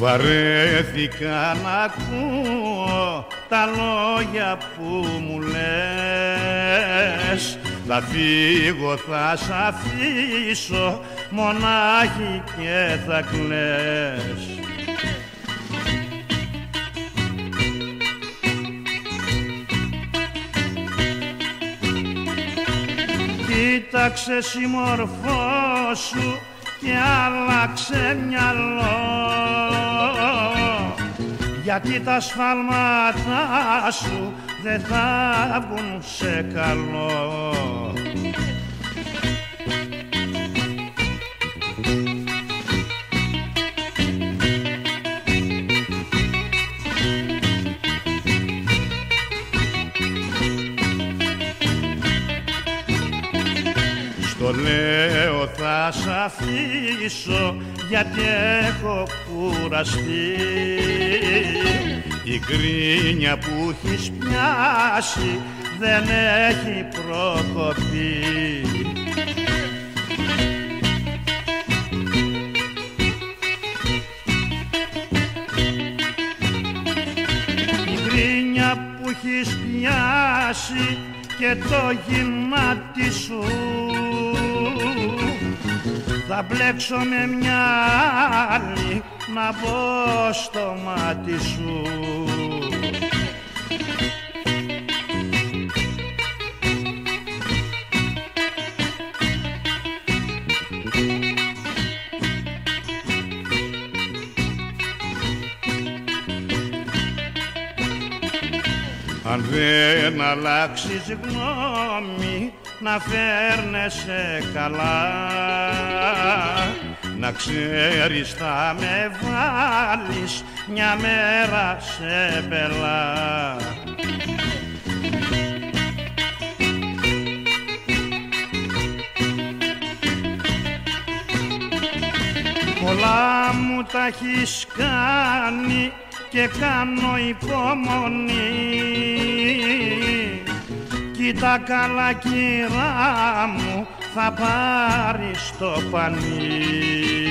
Βαρέθηκα να ακούω τα λόγια που μου λες. Θα φύγω, θα σ' αφήσω μονάχη και θα κλαις Κοίταξε συμμορφώσου και άλλαξε μυαλό γιατί τα σφάλματα σου δεν θα βγουν σε καλό. Στο λέω θα σ' αφήσω γιατί έχω κουραστεί η γκρίνια που έχεις πιάσει δεν έχει προκοπεί. Η γκρίνια που έχεις πιάσει και το γυμάτι σου θα μπλέξω με μια άλλη να μπω στο μάτι σου. Αν δεν αλλάξεις γνώμη να φέρνεσαι καλά. Να ξέρεις θα με βάλεις μια μέρα σε πελά. Πολλά μου τα έχεις κάνει και κάνω υπομονή Κοίτα καλά κυρά μου θα πάρεις το πανί